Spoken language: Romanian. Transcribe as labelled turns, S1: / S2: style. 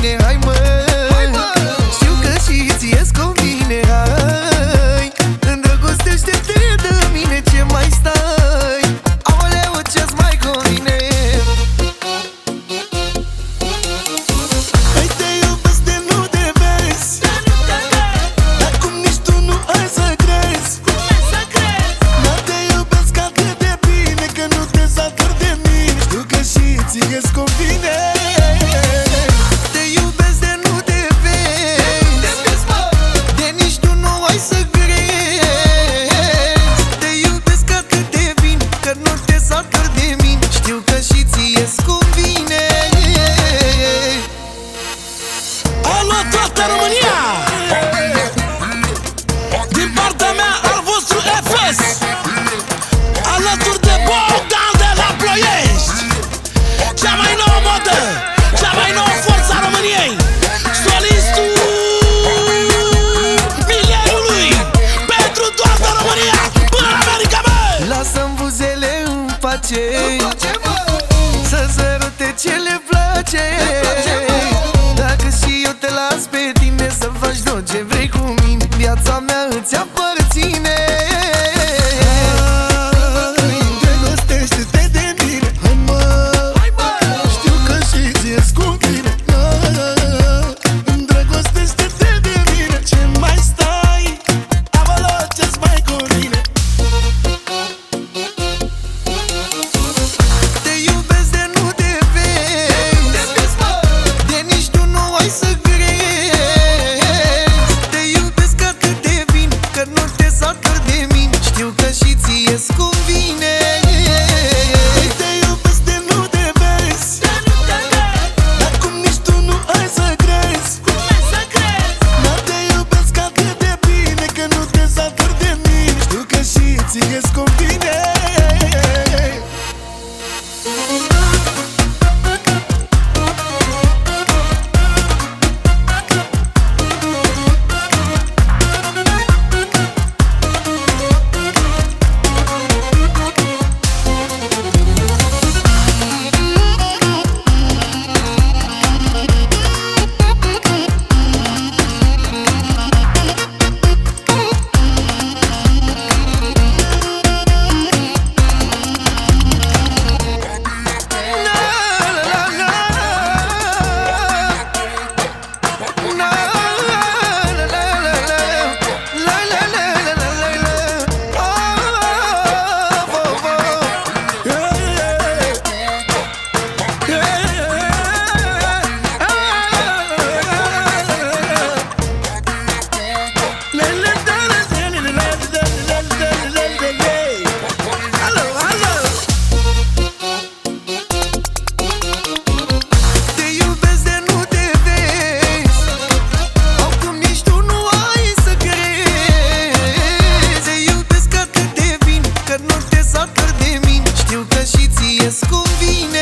S1: mine,
S2: hai mă! Știu că și ție-ți convine, hai. Îndrăgostește-te de mine, ce mai stai? Aoleu, ce-ți mai convine?
S1: Hai te iubesc de nu te
S2: vezi. Dar cum nici tu nu ai să crezi. Dar te iubesc atât de bine Că nu te satur de mine. Știu că și ție-ți convine. Cea mai nouă forță a României. Música Știu că și ție-ți convine.